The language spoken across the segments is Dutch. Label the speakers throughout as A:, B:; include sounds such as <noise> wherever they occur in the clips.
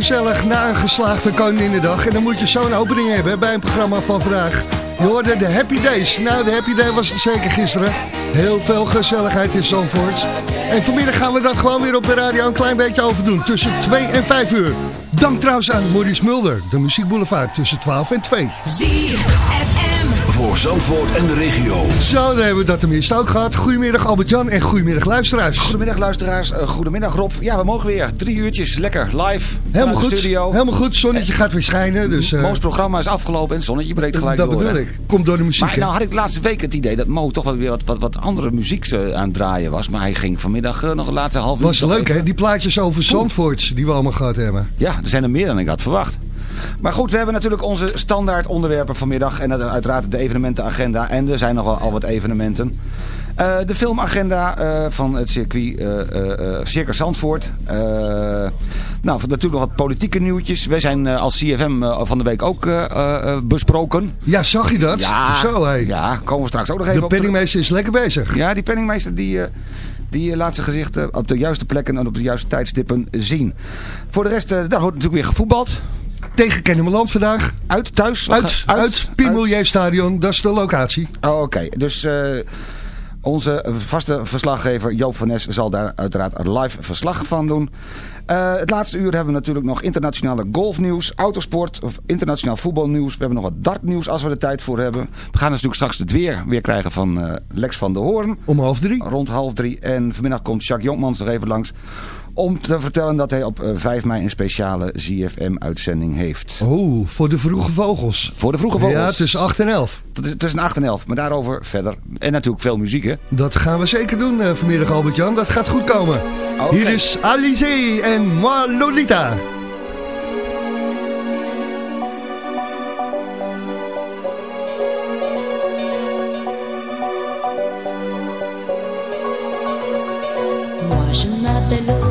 A: Gezellig na een geslaagde Koninginnedag. En dan moet je zo'n opening hebben bij een programma van vandaag. Je hoorde de Happy Days. Nou, de Happy Day was het zeker gisteren. Heel veel gezelligheid in Zandvoort. En vanmiddag gaan we dat gewoon weer op de radio een klein beetje overdoen. Tussen 2 en 5 uur. Dank trouwens aan Maurice Mulder. De Muziek Boulevard tussen 12 en 2.
B: ZFM.
C: Voor Zandvoort en de regio.
A: Zo, dan hebben we dat tenminste ook gehad. Goedemiddag Albert-Jan en goedemiddag luisteraars.
D: Goedemiddag luisteraars, Uh, goedemiddag Rob. Ja, we mogen weer. Drie uurtjes, lekker, live,
A: Helemaal goed.
D: de studio.
A: Helemaal goed. Zonnetje gaat weer schijnen. Dus, eh,
D: Moos programma is afgelopen en het zonnetje breekt gelijk
A: dat
D: door.
A: bedoel
D: hè.
A: ik. Komt door de muziek.
D: Maar nou had ik de laatste week het idee dat Mo toch wel weer wat, wat, wat andere muziek eh, aan het draaien was. Maar hij ging vanmiddag eh, nog de laatste half uur
A: was leuk hè, die plaatjes over Zandvoort die we allemaal gehad hebben.
D: Ja, er zijn er meer dan ik had verwacht. Maar goed, we hebben natuurlijk onze standaard onderwerpen vanmiddag. En dat uiteraard de evenementenagenda. En er zijn nog wel al wat evenementen. Eh, de filmagenda eh, van het circuit eh, Circus Zandvoort. Nou, natuurlijk nog wat politieke nieuwtjes. Wij zijn als CFM van de week ook besproken.
A: Ja, zag je dat?
D: Ja,
A: Zo hé.
D: ja, komen we straks ook nog even
A: De
D: op terug.
A: penningmeester is lekker bezig.
D: Ja, die penningmeester die, die laat zijn gezicht eh, op de juiste plekken en op de juiste tijdstippen zien. Voor de rest, daar wordt natuurlijk weer gevoetbald
A: tegen Kennemerland vandaag.
D: Uit, thuis?
A: Uit, uit, uit Stadion, dat is de locatie.
D: Ah, oké. Dus... Eh, onze vaste verslaggever Joop van Nes zal daar uiteraard live verslag van doen. Eh, het laatste uur hebben we natuurlijk nog internationale golfnieuws, autosport, of internationaal voetbalnieuws. We hebben nog wat dartnieuws als we de tijd voor hebben. We gaan natuurlijk straks het weer weer krijgen van eh, Lex van der Hoorn.
A: Om half drie.
D: Rond half drie. En vanmiddag komt Jacques Jonkmans nog even langs om te vertellen dat hij op eh, 5 mei een speciale ZFM-uitzending heeft.
A: Oh, voor de vroege vogels.
D: Voor de vroege vogels.
A: Ja, tussen 8 en 11.
D: Tussen 8 en 11, maar daarover verder. En natuurlijk veel muziek, hè?
A: Dat gaan we zeker doen eh, vanmiddag, Albert-Jan. Dat gaat goed komen. Hier is Alice en Moi Lolita.
E: je m'appelle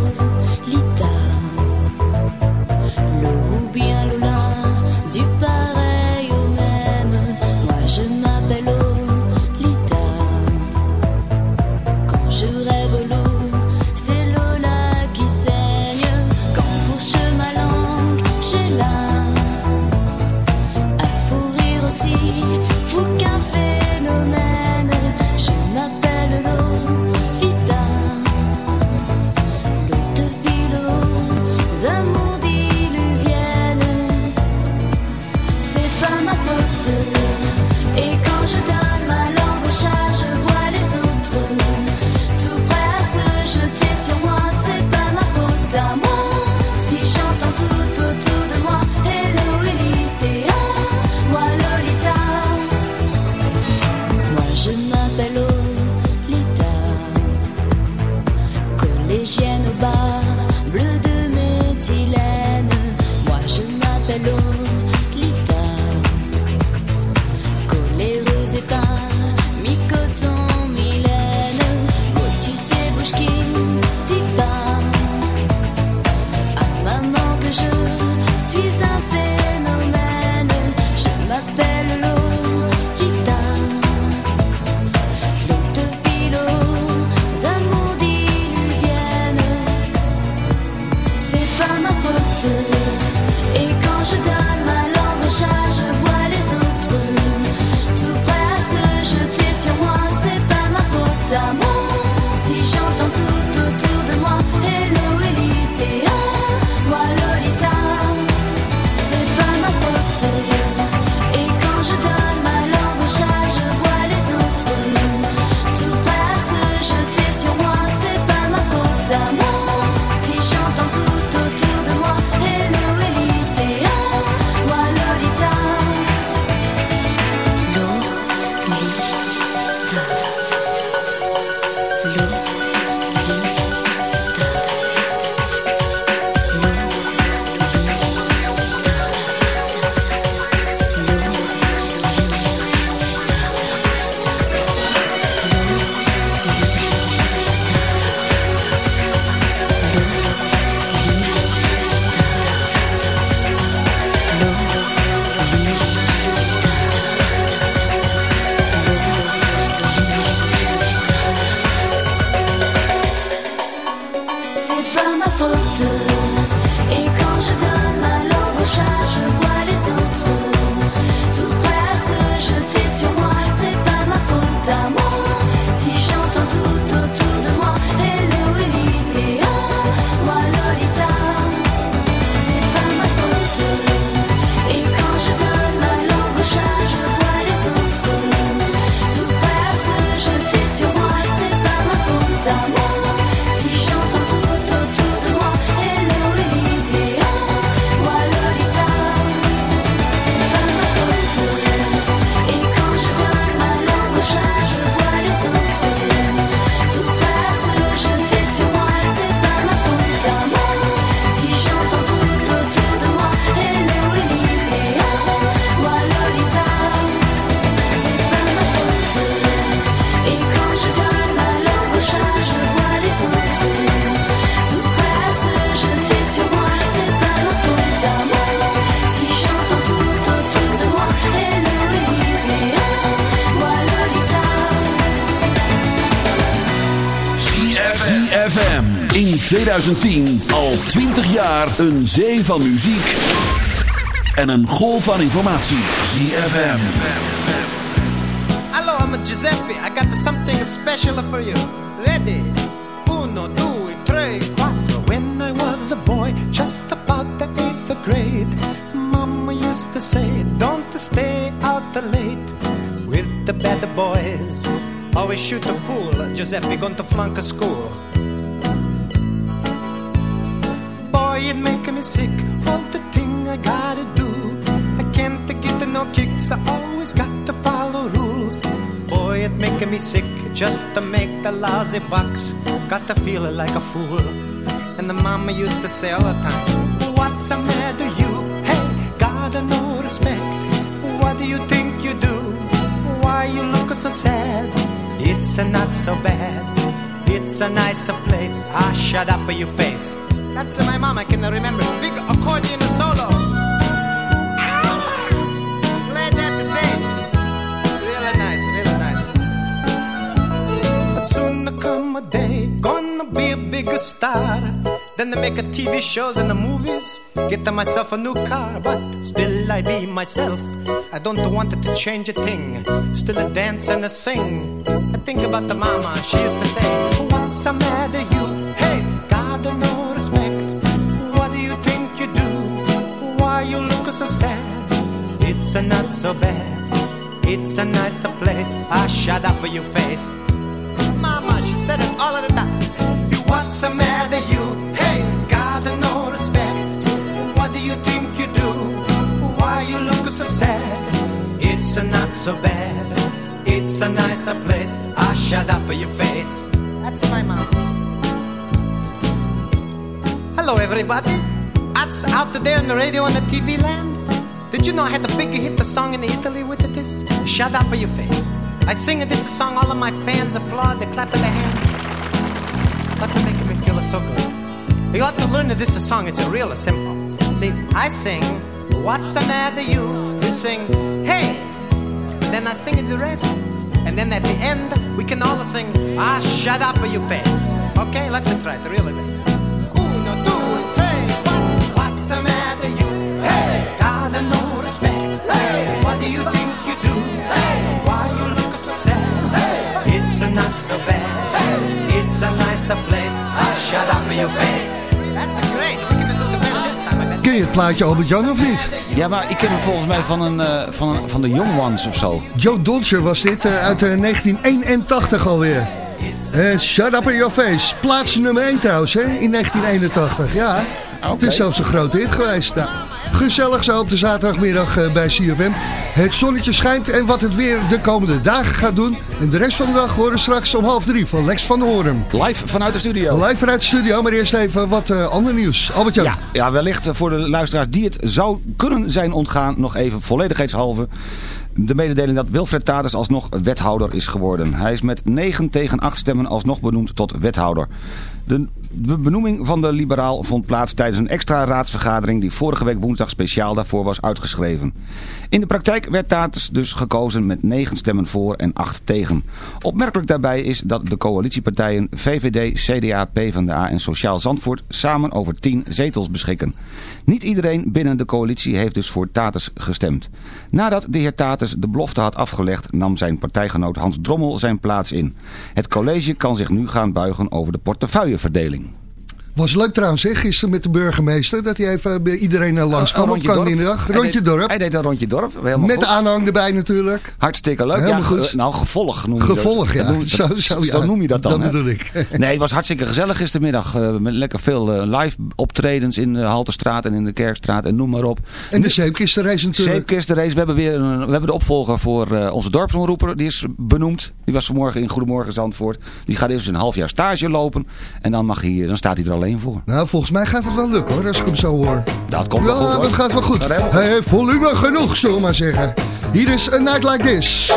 C: 2010 al 20 jaar een zee van muziek en een golf van informatie. ZFM.
F: Hallo, I'm Giuseppe. I got something special for you. Ready? Uno, due, tre, quattro. When I was a boy, just about the eighth grade, Mama used to say, don't stay out late with the bad boys. Always shoot the pool. Giuseppe going to flunk a school. Me sick, all the thing I gotta do. I can't get no kicks, I always got to follow rules. Boy, it making me sick just to make the lousy bucks. Got to feel like a fool. And the mama used to say all the time, What's the matter, you? Hey, gotta no respect. What do you think you do? Why you look so sad? It's a not so bad. It's a nicer place. Ah, shut up, your face. That's my mom, I can remember. Big accordion solo. Play that thing. Really nice, really nice. But soon there come a day, gonna be a bigger star. Then they make a TV shows and the movies. Get myself a new car, but still I be myself. I don't want it to change a thing. Still a dance and a sing. I think about the mama, she used to say, What's the matter, you? So sad? It's a not so bad. It's a nicer place. I shut up for your face. Mama, she said it all of the time. You what's the matter, you? Hey, God, no respect. What do you think you do? Why you look so sad? It's a not so bad. It's a nicer place. Ah, shut up for your face. That's my mom. Hello, everybody. That's out there on the radio and the TV land. Did you know I had the big hit the song in Italy with it? This shut up for your face. I sing this song, all of my fans applaud, they clap their hands. But to making me feel so good. You ought to learn that this song, it's a real simple. See, I sing, what's the matter you? You sing, hey. Then I sing it the rest. And then at the end, we can all sing, ah, shut up your face. Okay, let's try it really. What do you think you do? Hey, why you look so sad? Hey, it's a not so bad. Hey, it's a nicer place. Shut up your face. That's great. We can do the best this time. I bet.
A: Ken je het plaatje Albert Jan of niet?
D: Ja, maar ik ken hem volgens mij van, een, eh, van, een- van de Young Ones of zo.
A: Joe Dolce was dit eh, uit eh, 1981 alweer. Eh, shut up in your face. Plaats nummer 1 trouwens, hè, in 1981. Ja, het is zelfs een grote hit geweest. Nou, gezellig zo op de zaterdagmiddag eh, bij CFM. Het zonnetje schijnt en wat het weer de komende dagen gaat doen. En de rest van de dag horen straks om half drie van Lex van der Hoorn.
D: Live vanuit de studio.
A: Live vanuit de studio, maar eerst even wat eh, ander nieuws. Albert Jan.
D: Ja, ja, wellicht voor de luisteraars die het zou kunnen zijn ontgaan, nog even volledigheidshalve. De mededeling dat Wilfred Taters alsnog wethouder is geworden. Hij is met 9 tegen 8 stemmen alsnog benoemd tot wethouder. De, benoeming van de liberaal vond plaats tijdens een extra raadsvergadering die vorige week woensdag speciaal daarvoor was uitgeschreven. In de praktijk werd Taters dus gekozen met 9 stemmen voor en 8 tegen. Opmerkelijk daarbij is dat de coalitiepartijen VVD, CDA, PvdA en Sociaal Zandvoort samen over 10 zetels beschikken. Niet iedereen binnen de coalitie heeft dus voor Taters gestemd. Nadat de heer De belofte had afgelegd nam zijn partijgenoot Hans Drommel zijn plaats in. Het college kan zich nu gaan buigen over de portefeuilleverdeling.
A: Was leuk trouwens, hè, gisteren met de burgemeester. Dat hij even bij iedereen uh, langs kwam op Koninginnedag.
D: Hij
A: Rondje
D: deed-
A: dorp.
D: Hij deed een rondje dorp. Helemaal
A: Met
D: goed.
A: aanhang erbij natuurlijk.
D: Hartstikke leuk.
A: Helemaal
D: ja,
A: goed.
D: Nou, gevolg noem je dat.
A: Gevolg, ja.
D: Dat <laughs>
A: Zo- zo,
D: zo
A: ja.
D: noem je dat dan.
A: Dat
D: hè?
A: bedoel ik. <laughs>
D: Nee, het was hartstikke gezellig gistermiddag. eh, met lekker veel eh, live optredens in de Halterstraat en in de Kerkstraat en noem maar op.
A: En de zeepkistenrace natuurlijk.
D: Zeepkistenrace. We hebben weer een, we hebben de opvolger voor eh, onze dorpsomroeper. Die is benoemd. Die was vanmorgen in Goedemorgen Zandvoort. Die gaat eerst een half jaar stage lopen. En dan, mag hij, dan staat hij er alleen voor.
A: Nou, volgens mij gaat het wel lukken hoor, als ik hem zo hoor.
D: Dat komt wel goed
A: Ja,
D: hoor.
A: dat gaat wel goed.
D: Dat
A: Hij heeft volume genoeg, zullen we maar zeggen. Hier is A Night Like This.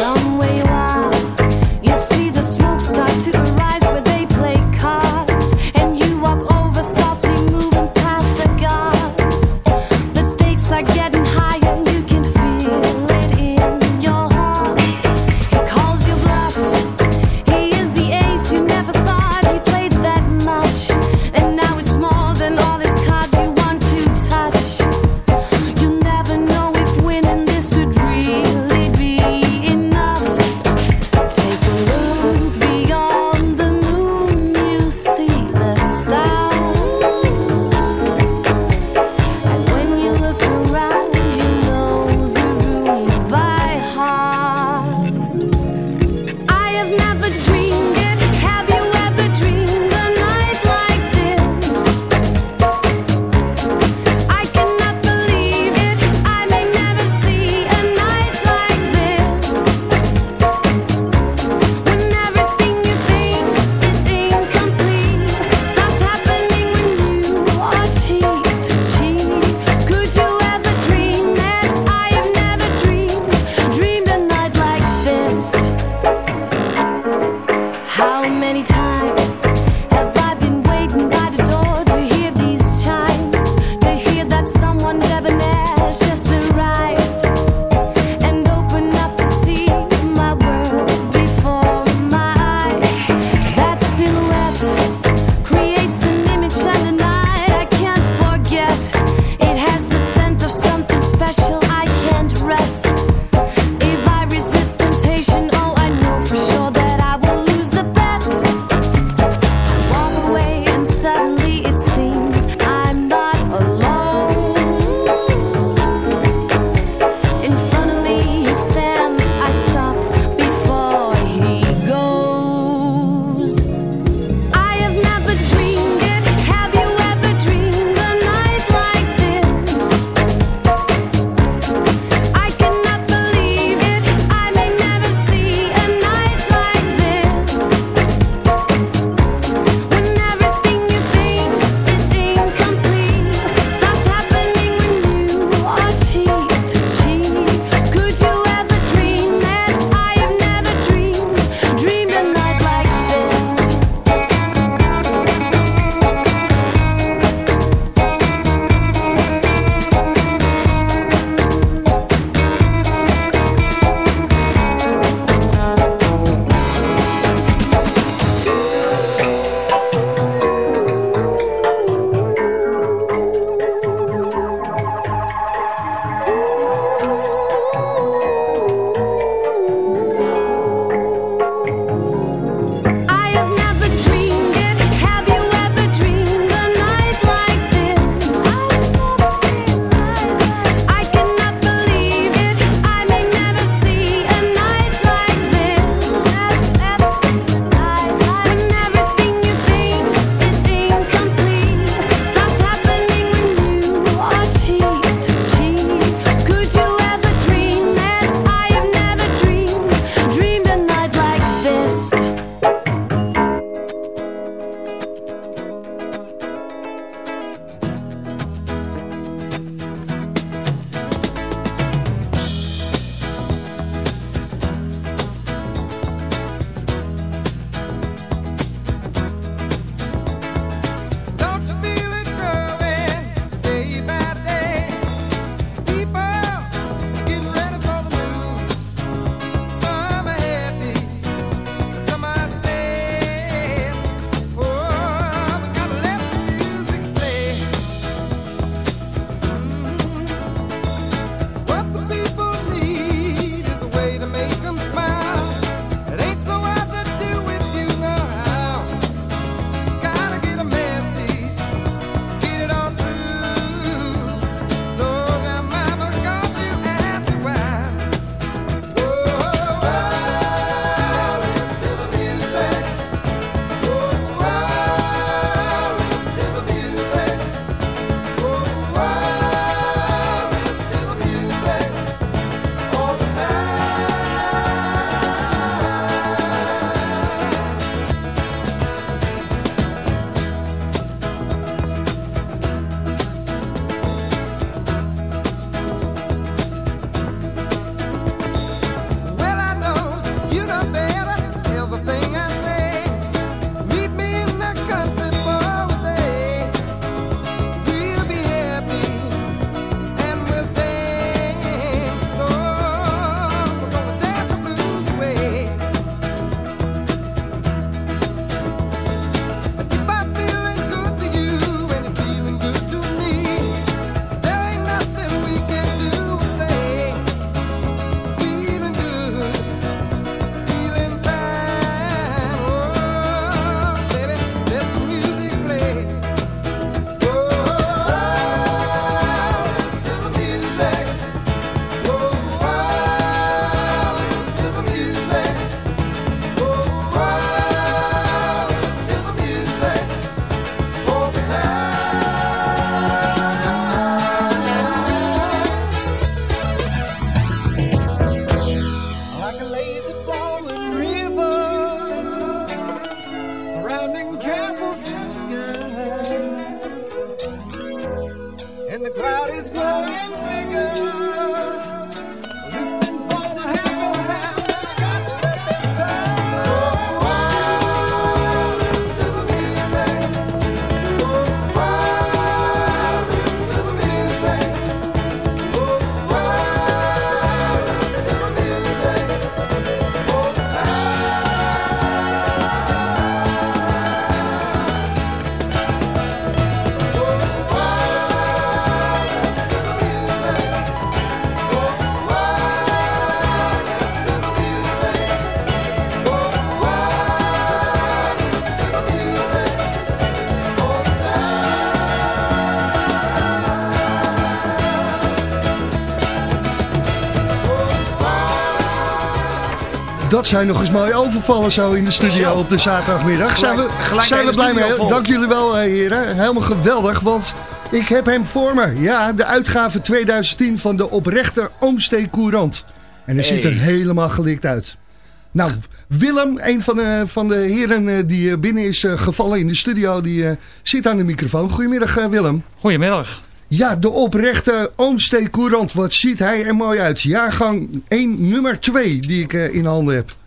A: Zijn nog eens mooie overvallen zo in de studio op de zaterdagmiddag. Zijn we,
D: gelijk
A: zijn we blij mee? Dank jullie wel, eh, heren. Helemaal geweldig, want ik heb hem voor me. Ja, de uitgave 2010 van de oprechte Oomstee Courant. En hij ziet er helemaal gelikt uit. Nou, Willem, een van de, van de heren eh, die eh, binnen is gevallen in de studio, die eh, zit aan de microfoon. Goedemiddag, Willem.
G: Goedemiddag.
A: Ja, de oprechte Oomstee Courant. Wat ziet hij er mooi uit. Jaargang 1, nummer 2, die ik in handen heb.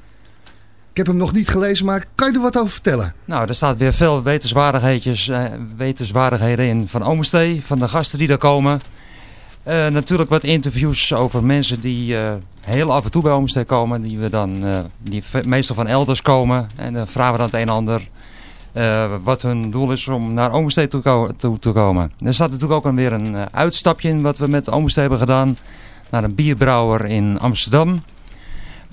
A: Ik heb hem nog niet gelezen, maar kan je er wat over vertellen?
G: Nou, er staat weer veel wetenswaardigheidjes, eh, wetenswaardigheden in van Oomstee, van de gasten die er komen. Eh, natuurlijk wat interviews over mensen die eh, heel af en toe bij Oomstee komen. Die, we dan, die meestal van elders komen. En dan vragen we dan het een en ander wat hun doel is om naar Oomstee toe, te komen. Er staat natuurlijk ook weer een uitstapje in wat we met Oomstee hebben gedaan. Naar een bierbrouwer in Amsterdam.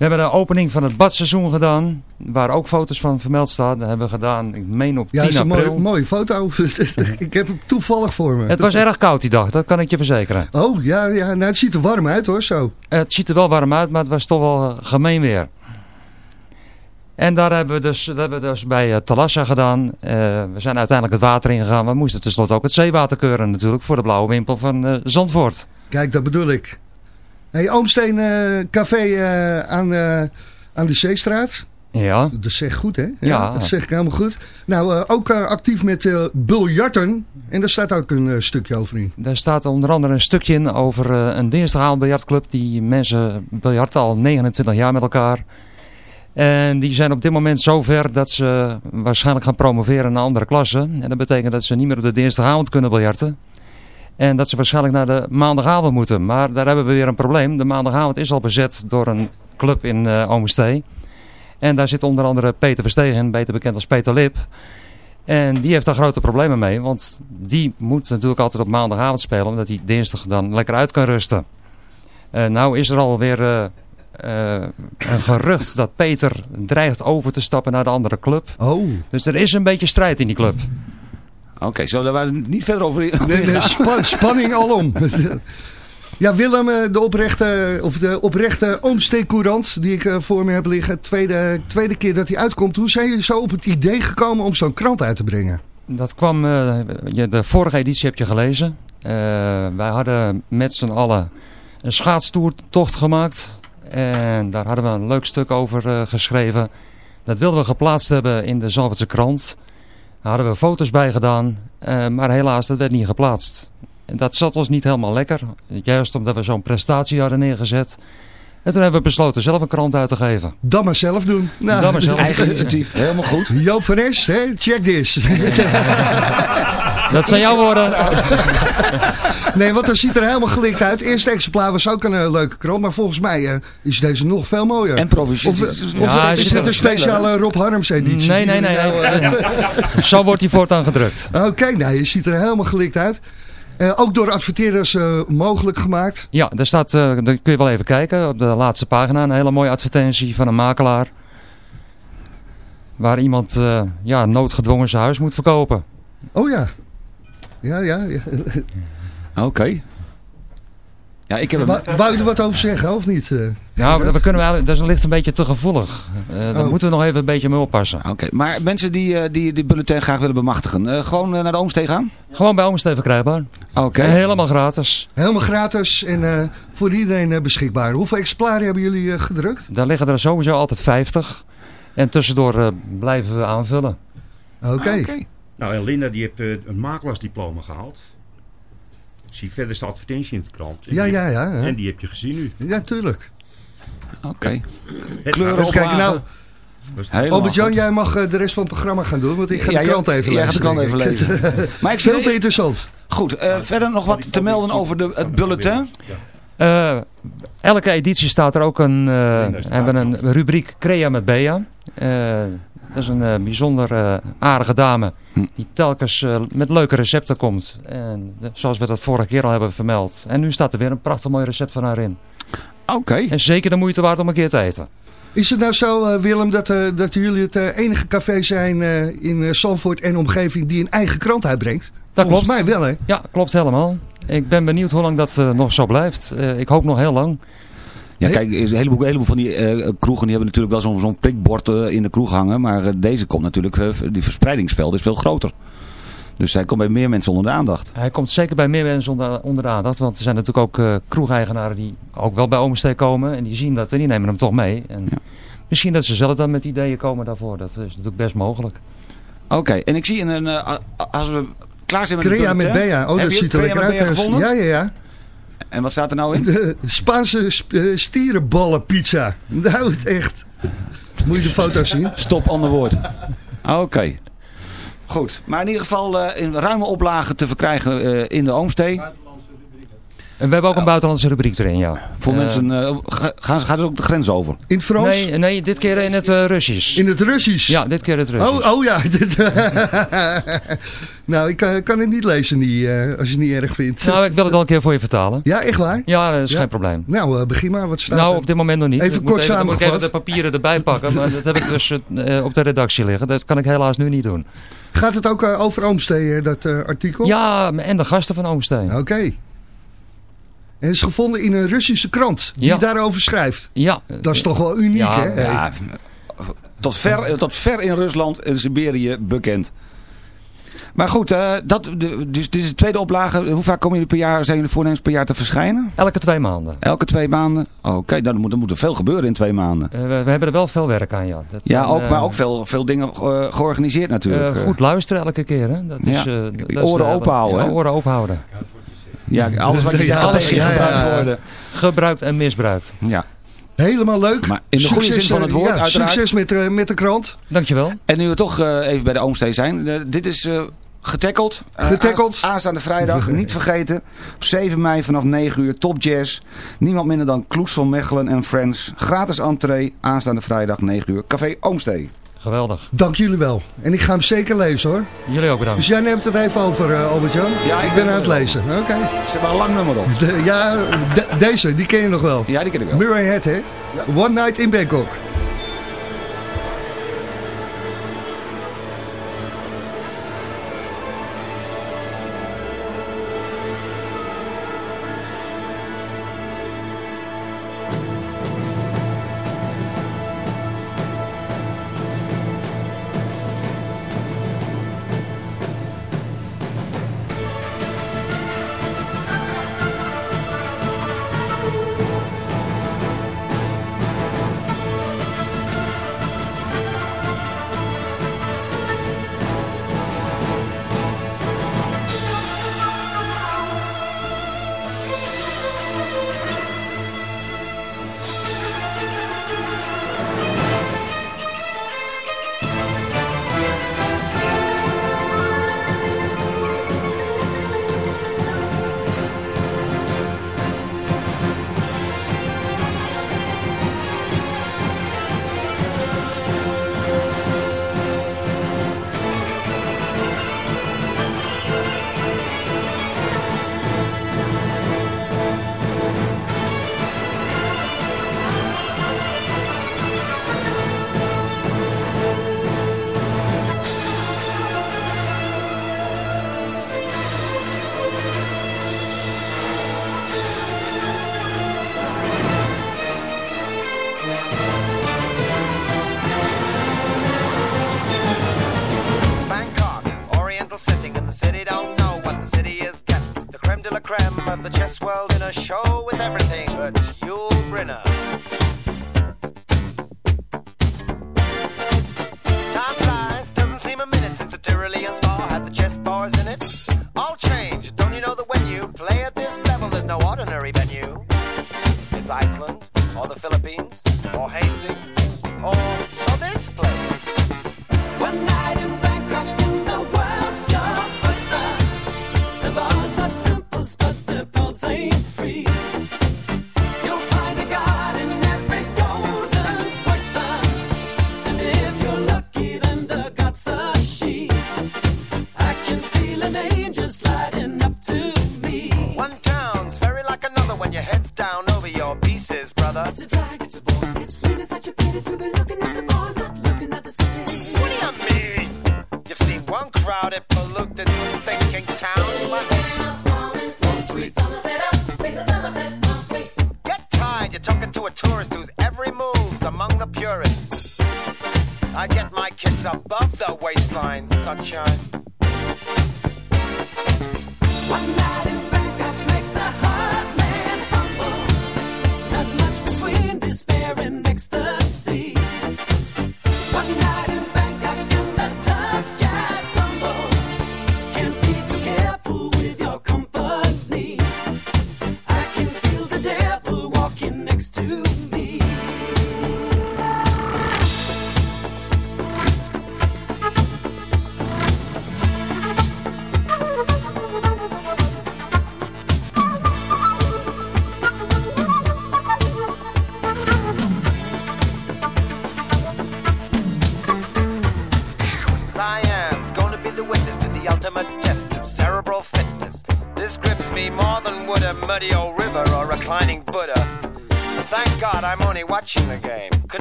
G: We hebben de opening van het badseizoen gedaan. Waar ook foto's van vermeld staan. Dat hebben we gedaan, ik meen op
A: Ja,
G: 10
A: dat is een
G: april.
A: mooie, mooie foto. <laughs> ik heb hem toevallig voor me.
G: Het was erg koud die dag, dat kan ik je verzekeren.
A: Oh, ja, ja nou, het ziet er warm uit hoor, zo.
G: Het ziet er wel warm uit, maar het was toch wel eh, gemeen weer. En daar hebben we dus, dat hebben we dus bij eh, Talassa gedaan. Eh, we zijn uiteindelijk het water ingegaan. We moesten tenslotte ook het zeewater keuren natuurlijk voor de blauwe wimpel van Zandvoort.
A: Kijk, dat bedoel ik. Hey, Oomsteen eh, Café eh, aan, eh, aan de Zeestraat.
G: Ja,
A: Dat zeg ik goed, hè?
G: Ja.
A: Dat zeg ik helemaal goed. Nou, ook actief met biljarten. En daar staat ook een stukje over in.
G: daar staat onder andere een stukje in over een dinsdagavond biljartclub. Die mensen biljarten al 29 jaar met elkaar. En die zijn op dit moment zo ver dat ze waarschijnlijk gaan promoveren naar andere klassen. En dat betekent dat ze niet meer op de dinsdagavond kunnen biljarten. En dat ze waarschijnlijk naar de maandagavond moeten. Maar daar hebben we weer een probleem. De maandagavond is al bezet door een club in Omenstee. En daar zit onder andere Peter Verstegen beter bekend als Peter Lip. En die heeft daar grote problemen mee. Want die moet natuurlijk altijd op maandagavond spelen. Omdat hij dinsdag dan lekker uit kan rusten. Eh, nou is er alweer eh, een gerucht dat Peter dreigt over te stappen naar de andere club.
A: Oh,
G: Dus er is een beetje strijd in die club.
D: Oké, zo daar waren we niet verder over.
A: nee, nee, spa- <laughs> spanning alom. ja, Willem, eh, de oprechte, of de oprechte Oomstee Courant die ik eh, voor me heb liggen. Tweede, tweede keer dat hij uitkomt. Hoe zijn jullie zo op het idee gekomen om zo'n krant uit te brengen?
G: Dat kwam, eh, je, de vorige editie heb je gelezen. Eh, wij hadden met z'n allen een schaatstoertocht gemaakt. En daar hadden we een leuk stuk over geschreven. Dat wilden we geplaatst hebben in de Zalvertse krant. Hadden we foto's bij gedaan. eh, maar helaas, dat werd niet geplaatst. En dat zat ons niet helemaal lekker. Juist omdat we zo'n prestatie hadden neergezet. En toen hebben we besloten zelf een krant uit te geven.
A: Dan maar zelf doen. Nou,
G: Dan maar zelf.
D: Eigen initiatief, helemaal goed.
A: Joop van Es, hè? check this.
G: Dat zijn jouw woorden.
A: nee, want er ziet er helemaal gelikt uit. Eerste exemplaar was ook een eh, leuke krant. Maar volgens mij eh, is deze nog veel mooier.
D: En proficiat.
A: Of, of
G: Ja,
A: is
G: zit
A: dit een speciale Rob Harms editie?
G: Nee, nee, nee.
A: Eh,
G: nee. <laughs> Zo wordt hij voortaan gedrukt.
A: Oké, nou, je ziet er helemaal gelikt uit. Eh, ook door adverteerders eh, mogelijk gemaakt.
G: Ja, daar staat, eh daar kun je wel even kijken op de laatste pagina. Een hele mooie advertentie van een makelaar. Waar iemand eh, ja, noodgedwongen zijn huis moet verkopen.
A: Oh ja. Ja, ja. ja.
D: Oké. Ja, ik heb
A: wou je er wat over zeggen, of niet?
G: Nou, we kunnen we eigenlijk, dat ligt een beetje te gevoelig. Eh daar
A: Oh.
G: moeten we nog even een beetje mee oppassen.
D: Oké, maar mensen die, eh, die die bulletin graag willen bemachtigen, eh, gewoon naar de Oomstee gaan?
G: Gewoon bij Oomstee verkrijgbaar.
D: Oké.
G: Helemaal gratis.
A: Helemaal gratis en eh, voor iedereen beschikbaar. Hoeveel exemplaren hebben jullie eh, gedrukt?
G: Daar liggen er sowieso altijd 50. En tussendoor eh, blijven we aanvullen.
A: Oké.
H: Nou, en Linda die heeft een makelaarsdiploma gehaald. Zie verder staat advertentie in de krant.
A: Ja, ja, ja. hè?
H: En die heb je gezien nu.
A: Ja, tuurlijk.
D: Oké.
H: Het
D: Kleuren
A: kijken, nou, Albert-Jan,
D: goed.
A: jij mag eh, de rest van het programma gaan doen, want ik ga
D: Ja,
A: de krant
D: jij-
A: even
D: jij
A: lezen.
D: gaat de krant even
A: ik.
D: lezen. <laughs> maar ik vind...
A: interessant.
D: Goed, eh, verder nog wat te melden over de, het bulletin?
G: Eh, elke editie staat er ook een, eh, hebben we een rubriek Crea met Bea. Eh, dat is een eh, bijzonder aardige dame
D: Hm.
G: die telkens eh, met leuke recepten komt. En zoals we dat vorige keer al hebben vermeld. En nu staat er weer een prachtig mooi recept van haar in.
D: Oké.
G: En zeker de moeite waard om een keer te eten.
A: Is het nou zo, eh, Willem, dat, eh, dat jullie het eh, enige café zijn eh, in Zandvoort en omgeving die een eigen krant uitbrengt?
G: Dat
A: Volgens
G: klopt.
A: mij wel, hè?
G: Ja, klopt helemaal. Ik ben benieuwd hoe lang dat eh, nog zo blijft. Eh, ik hoop nog heel lang.
D: Ja, kijk, een heleboel, een heleboel van die eh, kroegen die hebben natuurlijk wel zo'n zo'n prikbord in de kroeg hangen. Maar deze komt natuurlijk, die verspreidingsveld is veel groter. Dus hij komt bij meer mensen onder de aandacht.
G: Hij komt zeker bij meer mensen onder, onder de aandacht. Want er zijn natuurlijk ook eh kroegeigenaren die ook wel bij Omensteek komen. En die zien dat en die nemen hem toch mee. En
D: Ja.
G: Misschien dat ze zelf dan met ideeën komen daarvoor. Dat is natuurlijk best mogelijk.
D: Oké, en ik zie in een, eh, als we klaar zijn met de
A: Crea met
D: bulletin-
A: Bea. Oh,
D: Heb
A: dat
D: je
A: ziet er lekker
D: met
A: uit.
D: Gevonden?
A: Ja, ja, ja.
D: En wat staat er nou in?
A: De Spaanse sp- eh, stierenballenpizza. <laughs> Nou, het echt. Moet je de foto zien?
D: Stop ander woord. Oké. Goed, maar in ieder geval eh, in ruime oplagen te verkrijgen eh, in de Oomstee.
G: En we hebben ook een buitenlandse rubriek erin, ja.
D: Voor
G: Eh,
D: mensen, eh, ga- gaan ze gaat het ook de grens over?
A: In het Frans?
G: Nee, nee, dit keer in het Russisch.
A: In het Russisch?
G: Ja, dit keer het Russisch.
A: Oh, oh ja. <laughs> Dit- <laughs> nou, ik kan, kan het niet lezen die, eh, als je het niet erg vindt.
G: Nou, ik wil het wel een keer voor je vertalen.
A: Ja, echt waar?
G: Ja, dat is
A: Ja.
G: geen probleem.
A: Nou, begin maar. Wat staat
G: Nou, op dit moment nog niet.
A: Even
G: Ik
A: kort
G: even, dan moet ik even de
A: samengevat.
G: papieren erbij pakken. Maar dat heb ik dus eh, op de redactie liggen. Dat kan ik helaas nu niet doen.
A: Gaat het ook eh, over Oomstee, eh, dat eh, artikel?
G: Ja, en de gasten van Oomsteen.
A: Oké. En is gevonden in een Russische krant die
G: Ja.
A: daarover schrijft.
G: Ja.
A: Dat is toch wel uniek,
G: Ja,
A: hè?
D: Ja, tot ver, tot ver in Rusland en Siberië bekend. Maar goed, eh, dat, dus dit is de tweede oplage. Hoe vaak komen jullie per jaar, zijn jullie voornemens per jaar te verschijnen?
G: Elke twee maanden.
D: Elke twee maanden? Oké, dan moet, dan moet er veel gebeuren in twee maanden.
G: Eh, we, we hebben er wel veel werk aan, ja. Dat
D: Ja,
G: zijn,
D: ook,
G: eh,
D: maar ook veel, veel dingen eh, georganiseerd natuurlijk.
G: eh, goed luisteren elke keer, hè. Dat is,
D: Ja.
G: eh, dat is
D: Oren
G: de-
D: open houden,
G: Ja,
D: hè?
G: oren open houden.
D: Ja, alles wat je <laughs> zegt,
G: Alles, ja,
D: gebruikt worden.
G: Gebruikt en misbruikt.
D: Ja.
A: Helemaal leuk.
D: Maar in de goede zin van het
A: eh,
D: woord,
A: ja,
D: uiteraard.
A: Succes met, eh, met de krant.
G: Dankjewel.
D: En nu we toch eh, even bij de Oomstee zijn. eh, dit is getackeld. Eh,
A: Getackeld.
D: aanst- aanstaande vrijdag. Niet vergeten. Op 7 mei vanaf 9 uur. Top Jazz. Niemand minder dan Kloes van Mechelen en Friends. Gratis entree. Aanstaande vrijdag 9 uur. Café Oomstee.
G: Geweldig.
A: Dank jullie wel. En ik ga hem zeker lezen hoor.
G: Jullie ook bedankt.
A: Dus jij neemt het even over, eh, Albert-Jan?
D: Ja,
A: ik
D: ik
A: ben aan het lezen. Oké.
D: Zet maar een lang nummer op.
A: De- ja, de- deze, die ken je nog wel.
D: Ja, die ken ik wel.
A: Murray Head, hè? One Night in Bangkok.
I: Bangkok, show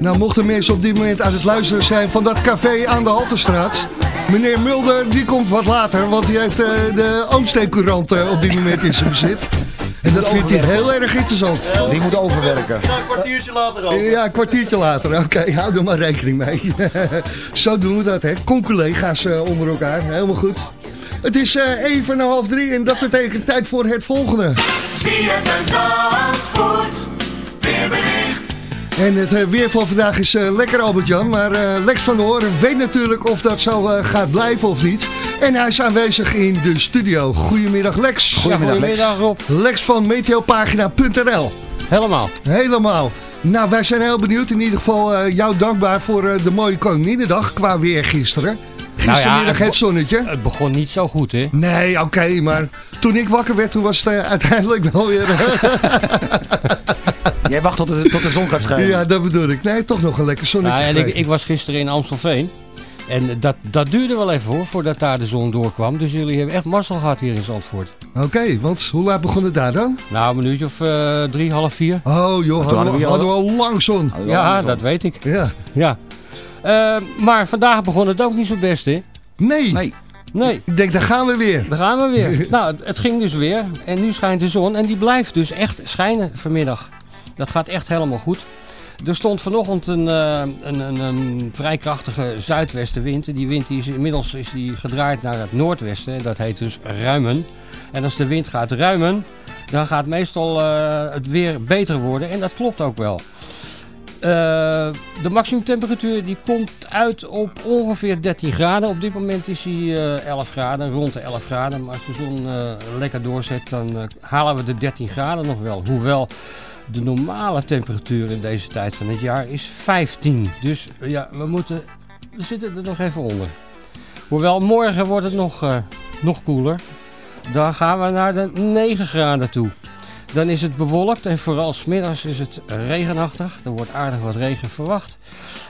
A: Nou, mochten mensen op dit moment aan het luisteren zijn van dat café aan de Halterstraat. Meneer Mulder, die komt wat later, want die heeft eh, de Oomsteencourant eh, op dit moment in zijn bezit. En dat vindt hij heel erg interessant.
D: Die moet overwerken.
J: een kwartiertje later ook.
A: Ja, een kwartiertje later. Oké, <laughs> hou er maar rekening mee. <laughs> Zo doen we dat, hè. Con-collega's eh, onder elkaar. Helemaal goed. Het is eh, even na half drie en dat betekent tijd voor het volgende.
K: ZFM Zandvoort. Weerbericht.
A: En het eh, weer van vandaag is eh, lekker, Albert-Jan. Maar eh, Lex van der Hoorn weet natuurlijk of dat zo gaat blijven of niet. En hij is aanwezig in de studio. Goedemiddag, Lex.
D: Goedemiddag, Lex.
L: Goedemiddag Rob.
A: Lex van meteopagina.nl.
L: Helemaal.
A: Helemaal. Nou, wij zijn heel benieuwd. In ieder geval eh, jou dankbaar voor eh, de mooie Koninginnedag qua weer gisteren. Gistermiddag
L: het
A: het
L: be-
A: zonnetje.
L: Het begon niet zo goed, hè?
A: Nee, oké, maar toen ik wakker werd, toen was het <laughs> uiteindelijk wel weer... <laughs> <laughs>
D: Jij wacht tot de, tot de zon gaat schijnen.
A: ja, dat bedoel ik. Nee, toch nog een lekker zonnetje.
L: Nou, en ik, ik was gisteren in Amstelveen. En dat, dat duurde wel even hoor, voordat daar de zon doorkwam. Dus jullie hebben echt mazzel gehad hier in Zandvoort.
A: Oké, want hoe laat begon het daar dan?
L: Nou, een minuutje of eh, drie, half vier.
A: Oh joh, hadden,
D: hadden
A: we, hadden we
D: al-
A: lang zon.
L: Ja, dat weet ik.
A: Ja.
L: Ja. Eh, maar vandaag begon het ook niet zo best, hè?
A: Nee.
D: Nee.
L: Nee,
A: ik denk daar gaan we weer.
L: daar gaan we weer. <laughs> nou, het, het ging dus weer. En nu schijnt de zon. En die blijft dus echt schijnen vanmiddag. Dat gaat echt helemaal goed. Er stond vanochtend een, eh, een, een, een vrij krachtige zuidwestenwind. Die wind die is inmiddels is die gedraaid naar het noordwesten. En dat heet dus ruimen. En als de wind gaat ruimen, dan gaat meestal eh, het weer beter worden. En dat klopt ook wel. Eh, de maximumtemperatuur die komt uit op ongeveer 13 graden. Op dit moment is hij eh 11 graden, rond de 11 graden. Maar als de zon lekker doorzet, dan halen we de 13 graden nog wel. Hoewel de normale temperatuur in deze tijd van het jaar is 15. Dus eh, ja, we, moeten, we zitten er nog even onder. Hoewel morgen wordt het nog, eh, nog koeler. Dan gaan we naar de 9 graden toe. Dan is het bewolkt en vooral smiddags is het regenachtig. Er wordt aardig wat regen verwacht.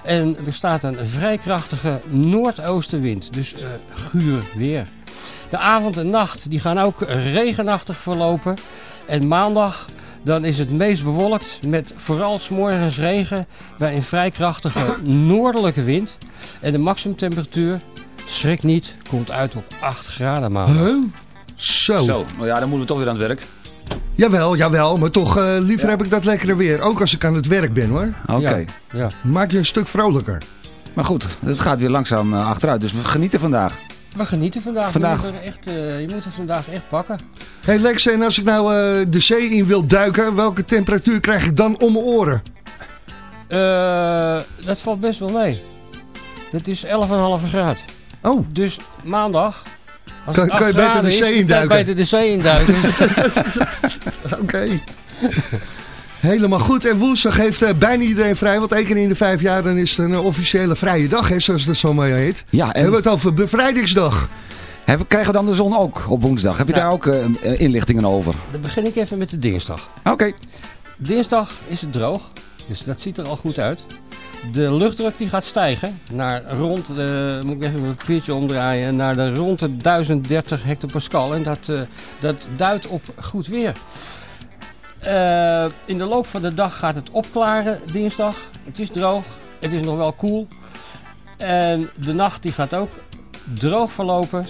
L: En er staat een vrij krachtige noordoostenwind, dus eh, guur weer. De avond en nacht die gaan ook regenachtig verlopen. En maandag dan is het meest bewolkt met vooral 's morgens regen bij een vrij krachtige noordelijke wind. En de maximumtemperatuur, schrik niet, komt uit op 8 graden maandag.
A: Huh? Zo.
D: Zo, nou ja, dan moeten we toch weer aan het werk.
A: Jawel, jawel. Maar toch eh, liever heb ik dat lekkere weer. Ook als ik aan het werk ben hoor.
D: Oké.
L: Ja, ja.
A: Maak je een stuk vrolijker.
D: Maar goed, het gaat weer langzaam eh, achteruit. Dus we genieten vandaag.
L: We genieten vandaag.
D: Vandaag.
L: Je, moet echt, eh, je moet het vandaag echt pakken.
A: Hey Lex, en als ik nou eh, de zee in wil duiken, welke temperatuur krijg ik dan om mijn oren?
L: Eh, dat valt best wel mee. Dat is 11,5 graad.
A: Oh,
L: Dus maandag... Als
A: Kan- kan je
L: 8
A: beter de zee
L: kan je
A: induiken?
L: beter de zee induiken. <laughs> <laughs>
A: oké. Helemaal goed. En woensdag heeft eh, bijna iedereen vrij. Want één keer in de vijf jaar dan is het een officiële vrije dag, hè, zoals dat zo maar heet.
D: Ja,
A: We hebben
D: en
A: het over bevrijdingsdag.
D: Hebben- Krijgen we dan de zon ook op woensdag? Heb je daar ook eh, eh, inlichtingen over?
L: Dan begin ik even met de dinsdag.
D: Oké.
L: Dinsdag is het droog, dus dat ziet er al goed uit. De luchtdruk die gaat stijgen naar rond, de, moet ik even mijn papiertje omdraaien, naar de rond de 1030 hectopascal. En dat, eh, dat duidt op goed weer. Eh, in de loop van de dag gaat het opklaren dinsdag. Het is droog, het is nog wel koel. En de nacht die gaat ook droog verlopen.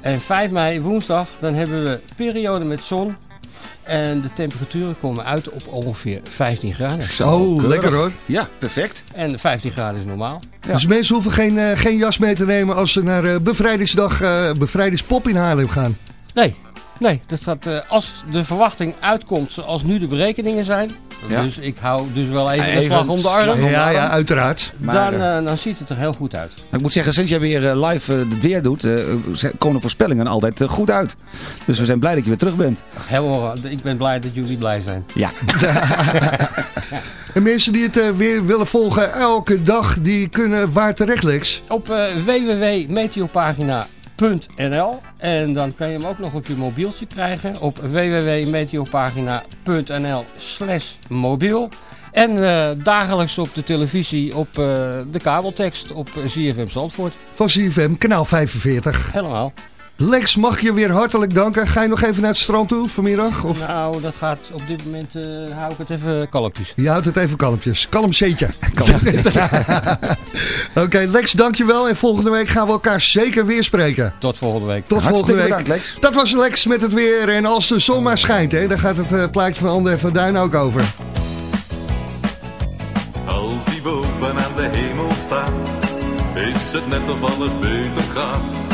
L: En 5 mei, woensdag, dan hebben we periode met zon. En de temperaturen komen uit op ongeveer 15 graden.
A: Oh, lekker hoor.
D: Ja, perfect.
L: En 15 graden is normaal.
A: Dus mensen hoeven geen, eh, geen jas mee te nemen als ze naar eh, bevrijdingsdag, eh, bevrijdingspop in Haarlem gaan.
L: Nee, nee dat gaat, eh, als de verwachting uitkomt zoals nu de berekeningen zijn.
D: Ja.
L: Dus ik hou dus wel even,
D: Even
L: een slag om de
D: slag
L: arm.
D: om de
A: Ja,
D: arm.
A: ja, uiteraard.
D: Maar,
L: dan,
D: eh,
L: eh, dan ziet het er heel goed uit.
D: Ik moet zeggen, sinds jij weer eh, live het weer doet, eh, komen de voorspellingen altijd goed uit. Dus we zijn blij dat je weer terug bent.
L: Heel, ik ben blij dat jullie blij zijn.
D: Ja. <laughs>
A: En mensen die het weer willen volgen elke dag, die kunnen waar terecht, Lex?
L: Op eh, www.meteopagina.nl En dan kan je hem ook nog op je mobieltje krijgen op www.meteopagina.nl slash mobiel. En eh, dagelijks op de televisie op eh, de kabeltekst op eh, ZFM Zandvoort.
A: Van CFM, kanaal 45.
L: Helemaal.
A: Lex, mag je weer hartelijk danken. Ga je nog even naar het strand toe vanmiddag? Of
L: Nou, dat gaat op dit moment, eh, hou ik het even kalmpjes.
A: je houdt het even kalmpjes? Kalm zeetje. <laughs> <laughs> Oké, Lex, dankjewel. En volgende week gaan we elkaar zeker weer spreken.
L: Tot volgende week.
A: Tot
D: Hartstikke
A: volgende week.
D: bedankt, Lex.
A: Dat was Lex met het weer. En als de zon maar schijnt, hè, dan gaat het eh, plaatje van Ander van Duin ook over.
J: Als hij boven aan de hemel staat, is het net of alles beter gaat.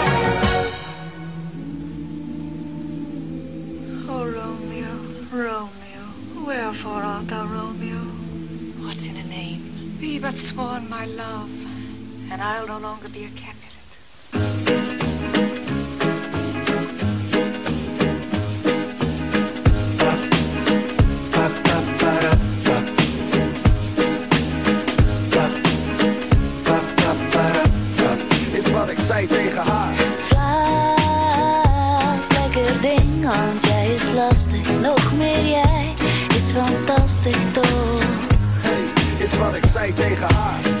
M: But sworn my love, and I'll no longer be a Capulet.
N: Zei tegen haar.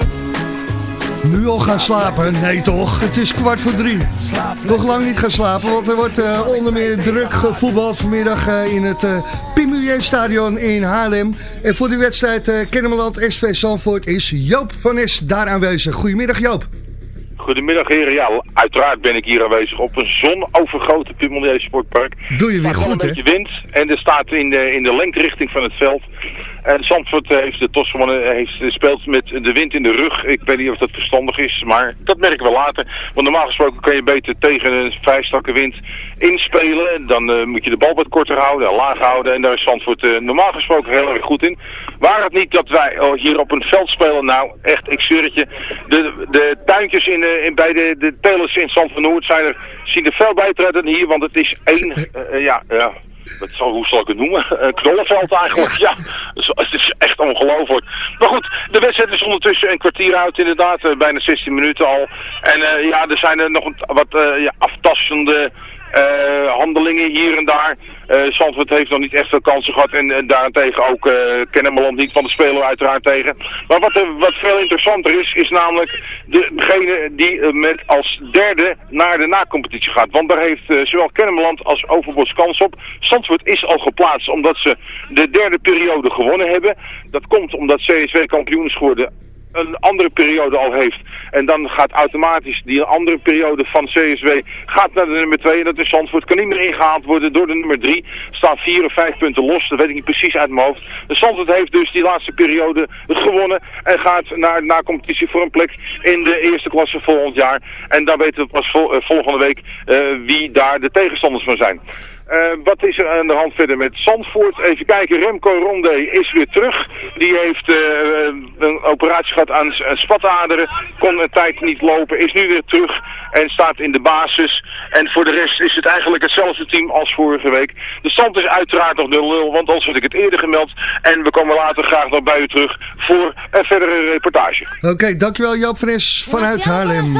A: Nu al gaan slapen? Nee toch? Het is kwart voor drie. Nog lang niet gaan slapen, want er wordt eh, onder meer druk gevoetbald vanmiddag eh, in het uh, Pimulier Stadion in Haarlem. En voor die wedstrijd uh, Kennemerland SV Zandvoort is Joop van Es daar aanwezig. Goedemiddag Joop.
O: Goedemiddag heren. Ja, uiteraard ben ik hier aanwezig op een zonovergrote Pumelier Sportpark.
A: Doe je weer
O: Er
A: goed,
O: een
A: hè?
O: beetje wind en er staat in de, in de lengterichting van het veld. En Zandvoort eh, heeft de tos gewonnen, eh, heeft, speelt met de wind in de rug. Ik weet niet of dat verstandig is, maar dat merken we later. Want normaal gesproken kan je beter tegen een vrij strakke wind inspelen. Dan eh, moet je de bal wat korter houden, en laag houden. En daar is Zandvoort normaal gesproken heel erg goed in. Waar het niet dat wij oh, hier op een veld spelen, nou echt, ik zweer het je. De, de tuintjes in, eh, in, bij de, de telers in Zandvoort Noord zijn er, zien er veel beter uit dan hier. Want het is één, eh, eh, ja, ja, wat zal, hoe zal ik het noemen? <laughs> Een knollenveld eigenlijk, ja. Dus het is echt ongelooflijk. Maar goed, de wedstrijd is ondertussen een kwartier uit inderdaad, bijna 16 minuten al. En ja, er zijn er nog een, wat eh, ja, aftastende handelingen hier en daar. Eh Zandvoort heeft nog niet echt veel kansen gehad en, en daarentegen ook eh Kennemerland niet van de speler uiteraard tegen. Maar wat, wat veel interessanter is, is namelijk de, degene die eh, met als derde naar de nacompetitie gaat. Want daar heeft eh, zowel Kennemerland als Overbos kans op. Zandvoort is al geplaatst omdat ze de derde periode gewonnen hebben. Dat komt omdat CSW kampioen geworden een andere periode al heeft. En dan gaat automatisch die andere periode van CSW gaat naar de nummer 2. En dat is Zandvoort. Kan niet meer ingehaald worden door de nummer 3. Staan 4 of 5 punten los. Dat weet ik niet precies uit mijn hoofd. De Zandvoort heeft dus die laatste periode gewonnen. En gaat naar na competitie voor een plek in de eerste klasse volgend jaar. En dan weten we pas eh, volgende week eh, wie daar de tegenstanders van zijn. Eh, wat is er aan de hand verder met Zandvoort? Even kijken, Remco Ronde is weer terug. Die heeft eh, een operatie gehad aan spataderen. Kon een tijd niet lopen, is nu weer terug en staat in de basis. En voor de rest is het eigenlijk hetzelfde team als vorige week. De stand is uiteraard nog 0-0, want anders had ik het eerder gemeld. En we komen later graag nog bij u terug voor een verdere reportage.
A: Oké, dankjewel Joop van Es vanuit Haarlem.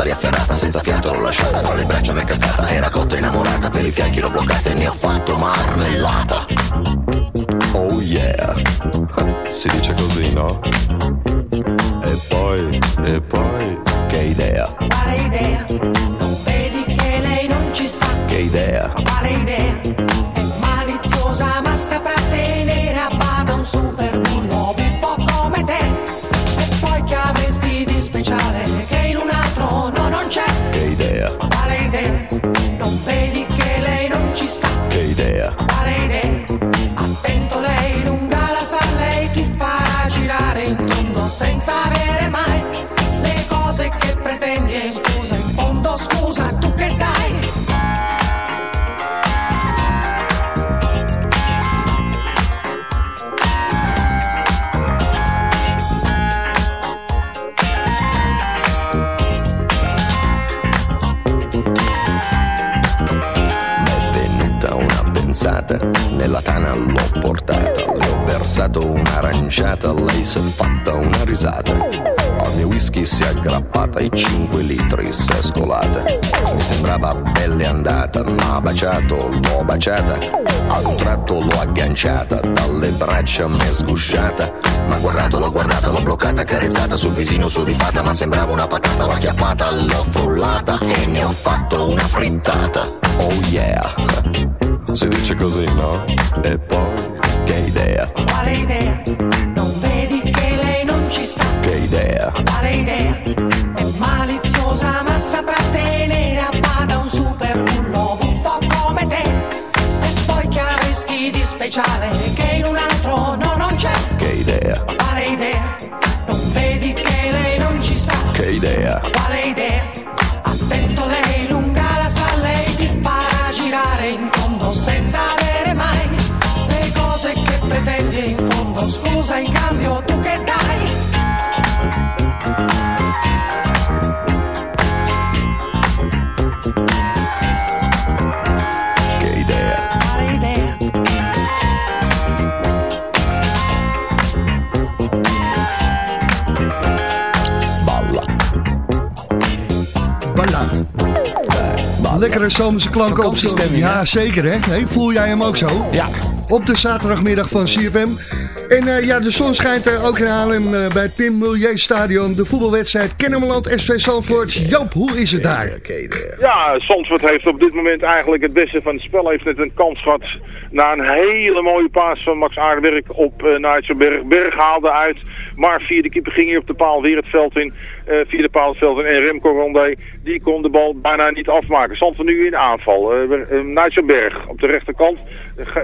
P: scappata riafferrata Senza fiato l'ho lasciata Con le braccia mi è cascata Era cotta innamorata Per i fianchi l'ho bloccata E ne ho fatto marmellata.
F: Oh yeah. Si dice
P: baciato, l'ho baciata. Ad un tratto l'ho agganciata, dalle braccia mi è sgusciata. Ma guardato, l'ho guardata, l'ho bloccata, carezzata sul visino su di fatta, ma sembrava una patata, l'ho acchiappata, l'ho frullata e ne ho fatto una frittata. Oh yeah!
Q: Si dice così, no? E
A: Lekkere zomerse klanken op Ja, zeker hè. Hey, voel jij hem ook zo?
D: Ja.
A: Op de zaterdagmiddag van CFM. En eh, ja, de zon schijnt er ook in Haarlem eh, bij het Pim Milieu Stadion. De voetbalwedstrijd Kennemerland SV Zandvoort. Joop, hoe is het daar?
O: Ja, Zandvoort heeft op dit moment eigenlijk het beste van het spel. Heeft net een kans gehad na een hele mooie paas van Max Aardenwerk op uh, Berg. Berg haalde uit, maar via de keeper ging hij op de paal weer het veld in. Eh, via de paal het veld in. En Remco Rondé, die kon de bal bijna niet afmaken. Zandvoort nu in aanval. Uh, Berg op de rechterkant.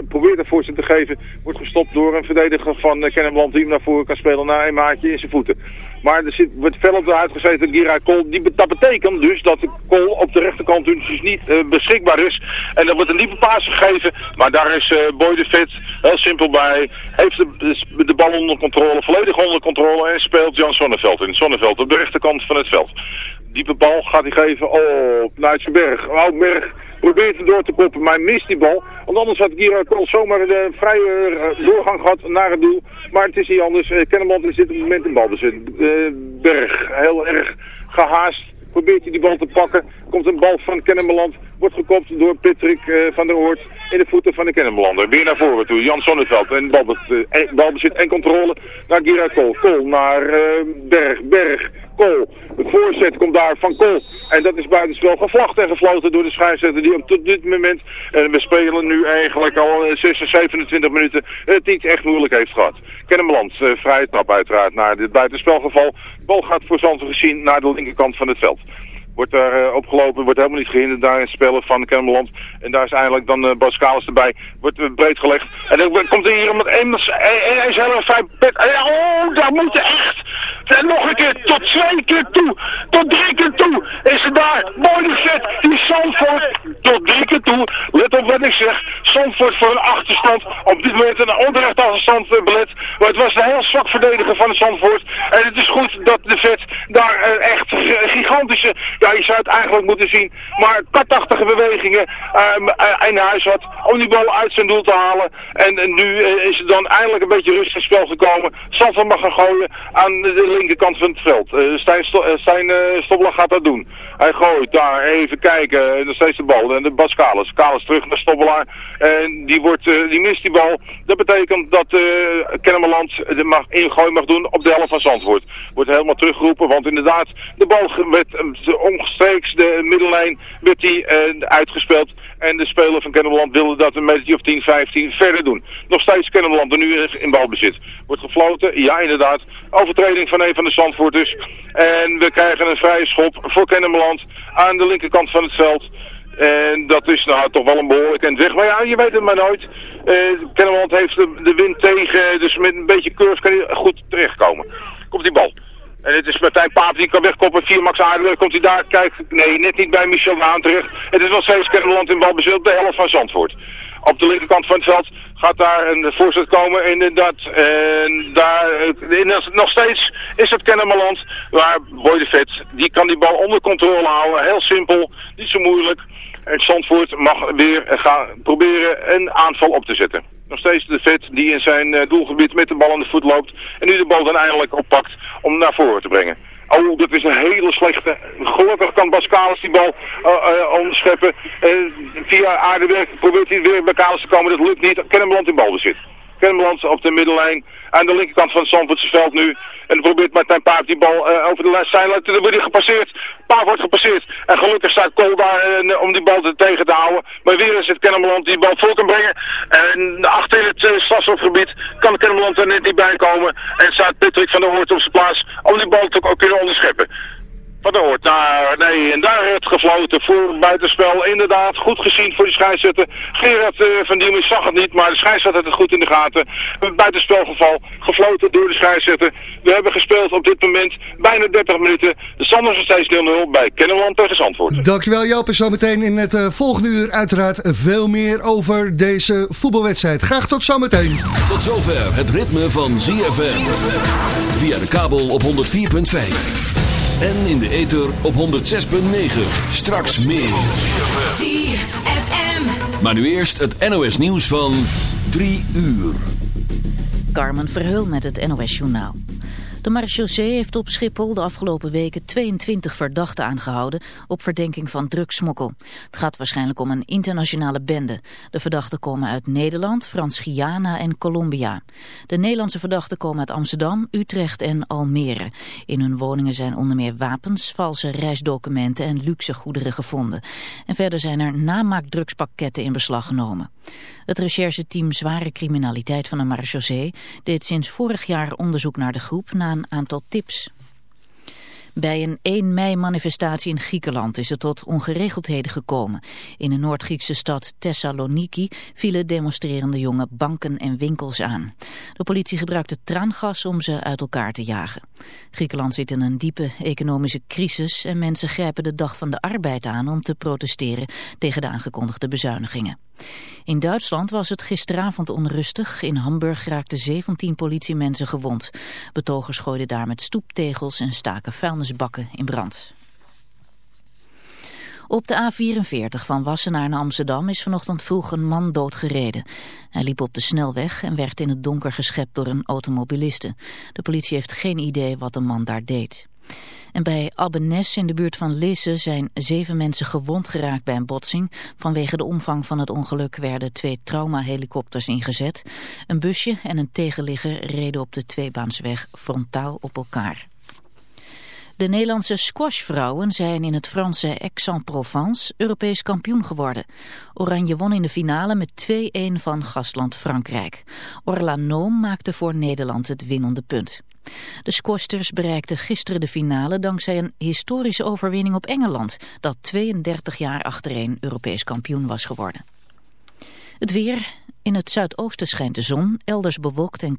O: Probeert een voorzet te geven. Wordt gestopt door een verdediger van uh, Kennemerland die hem naar voren kan spelen na een maatje in zijn voeten. Maar er zit, wordt fel uitgezeten door Gira Kool. Die, dat betekent dus dat de Kool op de rechterkant dus niet eh, beschikbaar is. En er wordt een diepe paas gegeven. Maar daar is eh, Boy de Vet heel simpel bij. Heeft de, de, de bal onder controle, volledig onder controle. En speelt Jan Sonneveld in. Sonneveld op de rechterkant van het veld. Diepe bal gaat hij geven op Nuitsenberg. Oudberg probeert hem door te koppen, maar mist die bal. Want anders had Gira Kool zomaar de vrije eh, doorgang gehad naar het doel. Maar het is niet anders. Uh, Kennemerland is dit moment in balbezit. Uh, Berg, heel erg gehaast. Probeert hij die bal te pakken. Komt een bal van Kennemerland. Wordt gekopt door Patrick uh, van der Oort in de voeten van de Kennemerlander. Weer naar voren toe. Jan Sonneveld. En balbezit, uh, balbezit en controle naar Gira Kool. Kool naar uh, Berg. Berg. Kool. De voorzet komt daar van Kool. En dat is buitenspel gevlacht en gefloten door de scheidsrechter die op tot dit moment, en we spelen nu eigenlijk al 26, 27 minuten, het niet echt moeilijk heeft gehad. Kennemerland, uh, vrije trap uiteraard naar dit buitenspelgeval. De bal gaat voor Zandvoort gezien naar de linkerkant van het veld wordt daar uh, opgelopen, wordt helemaal niet gehinderd daar in het spelen van Kennemerland. En daar is eindelijk dan uh, erbij, wordt uh, breed gelegd. En dan komt er hier iemand, en hij is heel fijn, oh, daar moet echt, en nog een keer, tot twee keer toe, tot drie keer toe, is er daar, mooi vet, die Zandvoort, tot drie keer toe, let op wat ik zeg, Zandvoort voor een achterstand, op dit moment een onterecht achterstand belet, maar het was een heel zwak verdediger van het Zandvoort. En het is goed dat de vet daar echt gigantische je zou het eigenlijk moeten zien. Maar katachtige bewegingen um, in huis had om die bal uit zijn doel te halen. En, nu uh, is er dan eindelijk een beetje rust in het spel gekomen. Sanford mag gaan gooien aan de linkerkant van het veld. Uh, Stijn, Sto gaat dat doen. Hij gooit daar, even kijken, nog steeds de bal. En de Bas Kalis. Terug naar Stobbelaar. En die, wordt, die mist die bal. Dat betekent dat Kennemerland de mag, ingooi mag doen op de helft van Zandvoort. Wordt helemaal teruggeroepen, want inderdaad, de bal werd omstreeks de middellijn werd die uh, uitgespeeld. En de speler van Kennemerland wilde dat een metertje of 10, 15 verder doen. Nog steeds Kennemerland er nu in balbezit. Wordt gefloten, ja inderdaad. Overtreding van een van de Zandvoorters. En we krijgen een vrije schop voor Kennemerland aan de linkerkant van het veld. En dat is nou toch wel een behoorlijk end weg. Maar ja, je weet het maar nooit. Uh, Kennemerland heeft de, de wind tegen, dus met een beetje curve kan hij goed terechtkomen. Komt die bal. En het is Martijn Paap die kan wegkoppen. Via Max Aardenberg komt hij daar. Kijk, nee, net niet bij Michel Waan terecht. Het is nog steeds Kennemerland in balbezit de helft van Zandvoort. Op de linkerkant van het veld gaat daar een voorzet komen. Inderdaad, en daar, in- nog steeds is het Kennemerland. Waar Boy de Vet, die kan die bal onder controle houden. Heel simpel, niet zo moeilijk. En Zandvoort mag weer gaan proberen een aanval op te zetten. Nog steeds de Vet die in zijn eh, doelgebied met de bal aan de voet loopt. En nu de bal dan eindelijk oppakt om naar voren te brengen. Oh, dat is een hele slechte. Gelukkig kan Bas Kalis die bal eh, onderscheppen. Via aardewerk probeert hij weer bij Kalis te komen. Dat lukt niet. Kennemerland in balbezit. Kennemerland op de middenlijn. Aan de linkerkant van het Zandvoortse veld nu. En probeert Martijn Paap die bal eh, over de lijn zijlijn. Dan wordt hij gepasseerd. Paap wordt gepasseerd. En gelukkig staat Kool daar eh, om die bal te tegen te houden. Maar weer is het Kennemerland die bal voor kan brengen. En achter in het uh, strafschopgebied kan Kennemerland er net niet bij komen. En staat Patrick van der Hoort op zijn plaats om die bal te kunnen onderscheppen. Der Hoort, nou nee, en daar werd gefloten voor buitenspel. Inderdaad, goed gezien voor die scheidsrechter. Gerard eh, van Diemen zag het niet, maar de scheidsrechter had het goed in de gaten. Een buitenspelgeval, gefloten door de scheidsrechter. We hebben gespeeld op dit moment bijna 30 minuten. De stand is nog steeds 0-0 bij Kennemerland tegen Zandvoort.
A: Dankjewel Joop. En zometeen in het eh, volgende uur uiteraard veel meer over deze voetbalwedstrijd. Graag tot zometeen.
C: Tot zover het ritme van ZFM. Via de kabel op 104.5. En in de ether op 106.9. Straks meer.
B: ZFM.
C: Maar nu eerst het NOS nieuws van 3 uur.
R: Carmen Verheul met het NOS Journaal. De marechaussee heeft op Schiphol de afgelopen weken 22 verdachten aangehouden op verdenking van drugsmokkel. Het gaat waarschijnlijk om een internationale bende. De verdachten komen uit Nederland, Frans-Guyana en Colombia. De Nederlandse verdachten komen uit Amsterdam, Utrecht en Almere. In hun woningen zijn onder meer wapens, valse reisdocumenten en luxe goederen gevonden. En verder zijn er namaakdrugspakketten in beslag genomen. Het rechercheteam Zware Criminaliteit van de marechaussee deed sinds vorig jaar onderzoek naar de groep na een aantal tips. Bij een 1 mei manifestatie in Griekenland is het tot ongeregeldheden gekomen. In de Noord-Griekse stad Thessaloniki vielen demonstrerende jongen banken en winkels aan. De politie gebruikte traangas om ze uit elkaar te jagen. Griekenland zit in een diepe economische crisis en mensen grijpen de dag van de arbeid aan om te protesteren tegen de aangekondigde bezuinigingen. In Duitsland was het gisteravond onrustig. In Hamburg raakten 17 politiemensen gewond. Betogers gooiden daar met stoeptegels en staken vuilnisbakken in brand. Op de A44 van Wassenaar naar Amsterdam is vanochtend vroeg een man doodgereden. Hij liep op de snelweg en werd in het donker geschept door een automobiliste. De politie heeft geen idee wat de man daar deed. En bij Abbenes in de buurt van Lisse zijn zeven mensen gewond geraakt bij een botsing. Vanwege de omvang van het ongeluk werden twee traumahelikopters ingezet. Een busje en een tegenligger reden op de tweebaansweg frontaal op elkaar. De Nederlandse squashvrouwen zijn in het Franse Aix-en-Provence Europees kampioen geworden. Oranje won in de finale met 2-1 van gastland Frankrijk. Orla Noom maakte voor Nederland het winnende punt. De squashters bereikten gisteren de finale dankzij een historische overwinning op Engeland, dat 32 jaar achtereen Europees kampioen was geworden. Het weer. In het zuidoosten schijnt de zon, elders bewolkt en